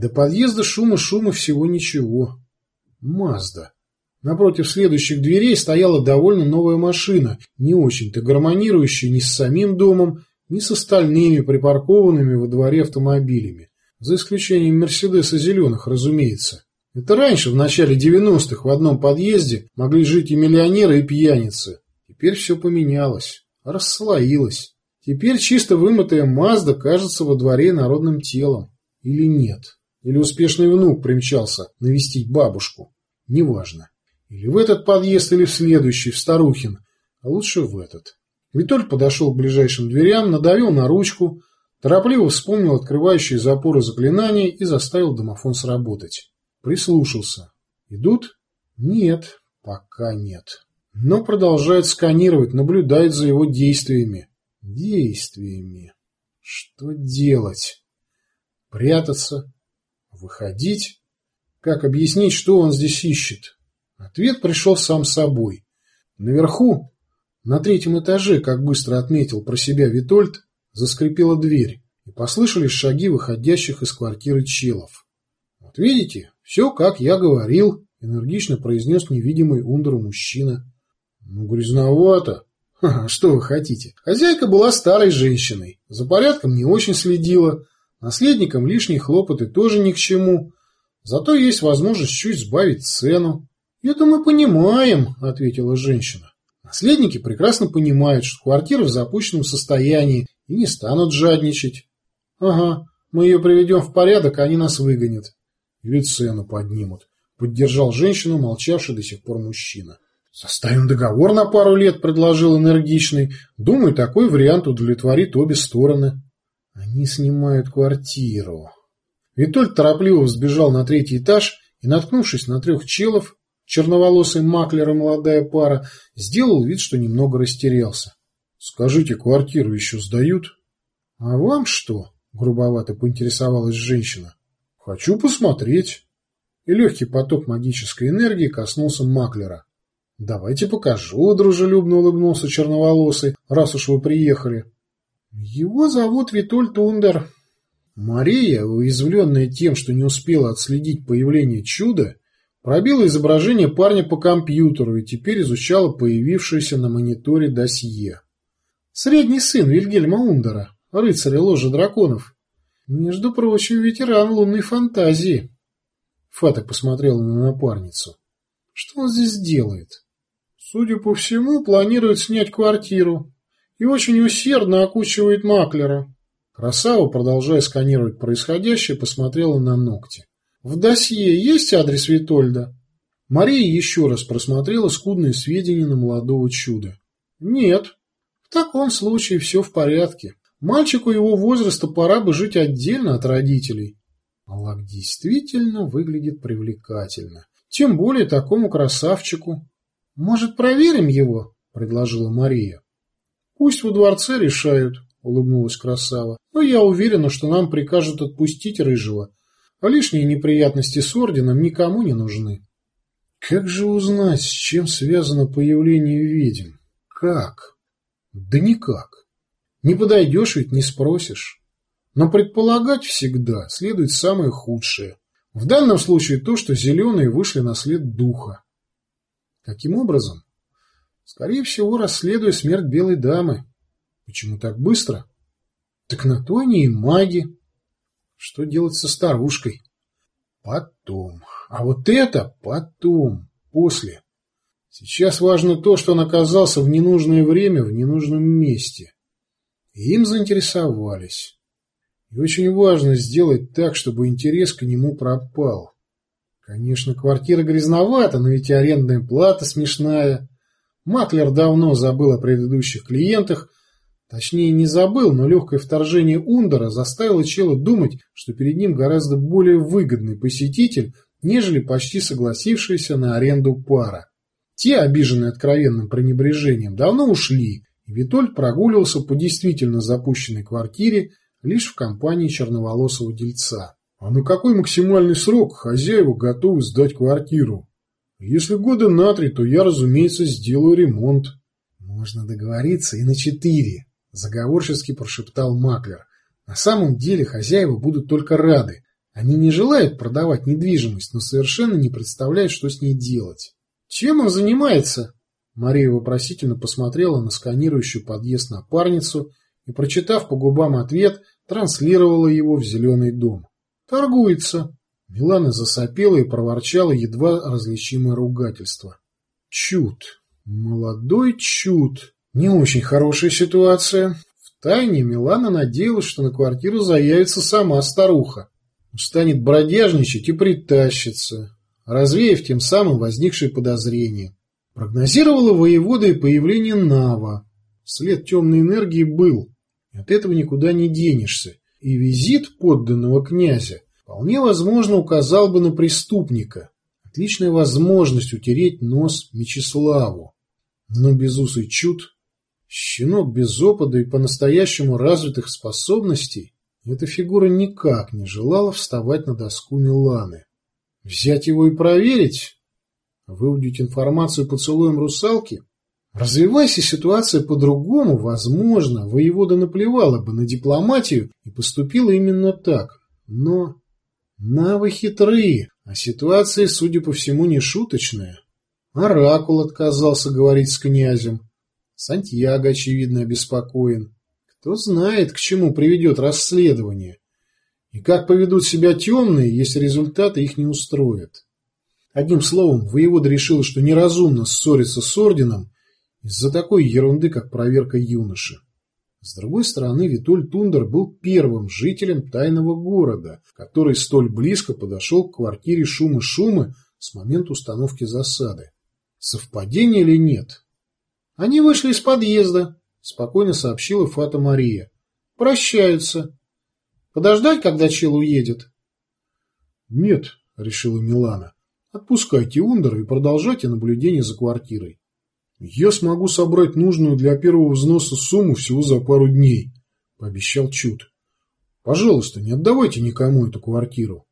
До подъезда шума-шума всего ничего. Мазда. Напротив следующих дверей стояла довольно новая машина, не очень-то гармонирующая ни с самим домом, ни с остальными припаркованными во дворе автомобилями. За исключением «Мерседеса» зеленых, разумеется. Это раньше, в начале 90-х, в одном подъезде могли жить и миллионеры, и пьяницы. Теперь все поменялось, расслоилось. Теперь чисто вымытая Мазда кажется во дворе народным телом. Или нет. Или успешный внук примчался навестить бабушку. Неважно. Или в этот подъезд, или в следующий, в Старухин. А лучше в этот. Витольд подошел к ближайшим дверям, надавил на ручку, торопливо вспомнил открывающие запоры заклинания и заставил домофон сработать. Прислушался. Идут? Нет, пока нет. Но продолжает сканировать, наблюдает за его действиями. Действиями. Что делать? Прятаться? Выходить? Как объяснить, что он здесь ищет? Ответ пришел сам собой. Наверху, на третьем этаже, как быстро отметил про себя Витольд, заскрипела дверь, и послышались шаги выходящих из квартиры челов. «Вот видите, все, как я говорил», — энергично произнес невидимый Ундеру мужчина. «Ну, грязновато. Ха -ха, что вы хотите? Хозяйка была старой женщиной, за порядком не очень следила, наследникам лишние хлопоты тоже ни к чему, зато есть возможность чуть сбавить цену. «Это мы понимаем», — ответила женщина. «Наследники прекрасно понимают, что квартира в запущенном состоянии и не станут жадничать. Ага, мы ее приведем в порядок, а они нас выгонят. Или цену поднимут», — поддержал женщину, молчавший до сих пор мужчина. «Составим договор на пару лет», — предложил энергичный. «Думаю, такой вариант удовлетворит обе стороны». «Они снимают квартиру». Витольд торопливо взбежал на третий этаж и, наткнувшись на трех челов, черноволосый маклер и молодая пара, сделал вид, что немного растерялся. — Скажите, квартиру еще сдают? — А вам что? — грубовато поинтересовалась женщина. — Хочу посмотреть. И легкий поток магической энергии коснулся маклера. — Давайте покажу, — дружелюбно улыбнулся черноволосый, — раз уж вы приехали. — Его зовут Витольд Ундер. Мария, уязвленная тем, что не успела отследить появление чуда, Пробила изображение парня по компьютеру и теперь изучала появившееся на мониторе досье. Средний сын Вильгельма Ундера, рыцаря ложи драконов. Между прочим, ветеран лунной фантазии. Фаток посмотрела на напарницу. Что он здесь делает? Судя по всему, планирует снять квартиру и очень усердно окучивает маклера. Красава, продолжая сканировать происходящее, посмотрела на ногти. В досье есть адрес Витольда? Мария еще раз просмотрела скудные сведения на молодого чуда. Нет. В таком случае все в порядке. Мальчику его возраста пора бы жить отдельно от родителей. Аллах действительно выглядит привлекательно. Тем более такому красавчику. Может, проверим его? предложила Мария. Пусть во дворце решают, улыбнулась красава. Но я уверена, что нам прикажут отпустить рыжего а лишние неприятности с орденом никому не нужны. Как же узнать, с чем связано появление ведьм? Как? Да никак. Не подойдешь ведь, не спросишь. Но предполагать всегда следует самое худшее. В данном случае то, что зеленые вышли на след духа. Каким образом? Скорее всего, расследуя смерть белой дамы. Почему так быстро? Так на то они и маги. Что делать со старушкой? Потом. А вот это потом, после. Сейчас важно то, что он оказался в ненужное время в ненужном месте. И им заинтересовались. И очень важно сделать так, чтобы интерес к нему пропал. Конечно, квартира грязновата, но ведь арендная плата смешная. Маклер давно забыл о предыдущих клиентах Точнее, не забыл, но легкое вторжение Ундера заставило Чела думать, что перед ним гораздо более выгодный посетитель, нежели почти согласившийся на аренду пара. Те, обиженные откровенным пренебрежением, давно ушли, и Витольд прогуливался по действительно запущенной квартире лишь в компании черноволосого дельца. А на какой максимальный срок хозяева готовы сдать квартиру? Если года на три, то я, разумеется, сделаю ремонт. Можно договориться и на четыре, заговорчески прошептал Маклер. На самом деле хозяева будут только рады. Они не желают продавать недвижимость, но совершенно не представляют, что с ней делать. Чем он занимается? Мария вопросительно посмотрела на сканирующую подъезд напарницу и, прочитав по губам ответ, транслировала его в зеленый дом. «Торгуется». Милана засопела и проворчала едва различимое ругательство. «Чуд. Молодой чуд. Не очень хорошая ситуация. Втайне Милана надеялась, что на квартиру заявится сама старуха. Станет бродяжничать и притащится, развеяв тем самым возникшие подозрения. Прогнозировала воевода и появление Нава. След темной энергии был. От этого никуда не денешься. И визит подданного князя вполне возможно указал бы на преступника. Отличная возможность утереть нос Мечиславу. Но безусый чуд, щенок без опыта и по-настоящему развитых способностей, эта фигура никак не желала вставать на доску Миланы. Взять его и проверить? Выудить информацию поцелуем русалки? Развивайся ситуация по-другому, возможно, воевода наплевала бы на дипломатию и поступила именно так. Но навы хитрые, а ситуация, судя по всему, не шуточная. Оракул отказался говорить с князем. Сантьяго, очевидно, обеспокоен. Кто знает, к чему приведет расследование. И как поведут себя темные, если результаты их не устроят. Одним словом, воевода решил, что неразумно ссориться с орденом из-за такой ерунды, как проверка юноши. С другой стороны, Витоль Тундер был первым жителем тайного города, который столь близко подошел к квартире Шумы-Шумы с момента установки засады. Совпадение или нет? Они вышли из подъезда, спокойно сообщила Фата Мария. Прощаются. Подождать, когда Чел уедет? Нет, решила Милана. Отпускайте Ундера и продолжайте наблюдение за квартирой. «Я смогу собрать нужную для первого взноса сумму всего за пару дней», – пообещал Чуд. «Пожалуйста, не отдавайте никому эту квартиру».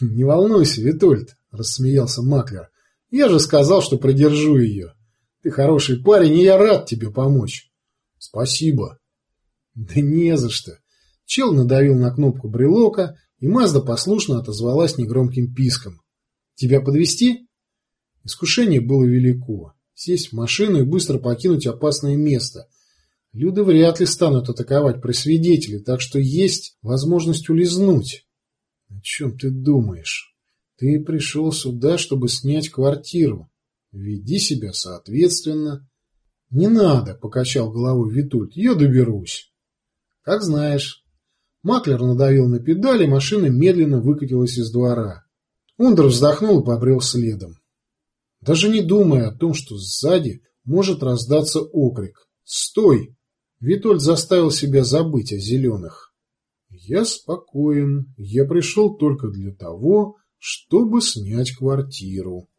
«Не волнуйся, Витольд», – рассмеялся Маклер. «Я же сказал, что продержу ее. Ты хороший парень, и я рад тебе помочь». «Спасибо». «Да не за что». Чел надавил на кнопку брелока, и Мазда послушно отозвалась негромким писком. «Тебя подвести? Искушение было велико сесть в машину и быстро покинуть опасное место. Люди вряд ли станут атаковать при свидетеле, так что есть возможность улизнуть. О чем ты думаешь? Ты пришел сюда, чтобы снять квартиру. Веди себя соответственно. Не надо, покачал головой Витульт, я доберусь. Как знаешь. Маклер надавил на педали, машина медленно выкатилась из двора. Ундер вздохнул и побрел следом даже не думая о том, что сзади может раздаться окрик. «Стой!» Витольд заставил себя забыть о зеленых. «Я спокоен. Я пришел только для того, чтобы снять квартиру».